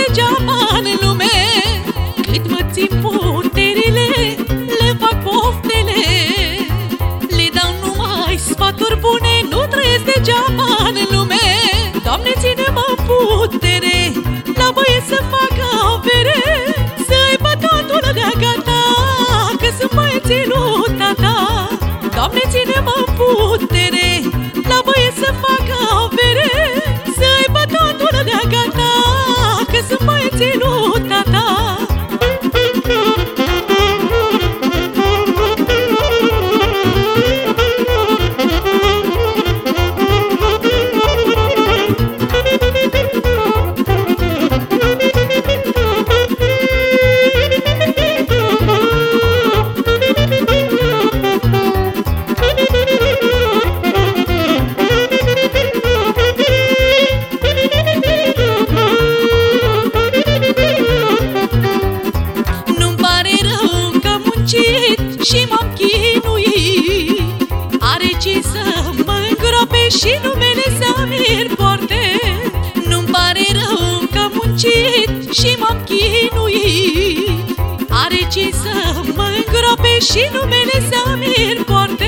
degeaba în lume. Cât mă țin puterile, le fac poftele. Le dau numai sfaturi bune, nu trăiesc degeaba în lume. Doamne, ține-mă putere, la băie să fac și să mă îngrope și numele să mi-l porte Nu-mi pare rău că am muncit și m-am chinuit. Are ce să mă îngrope și numele să mi-l porte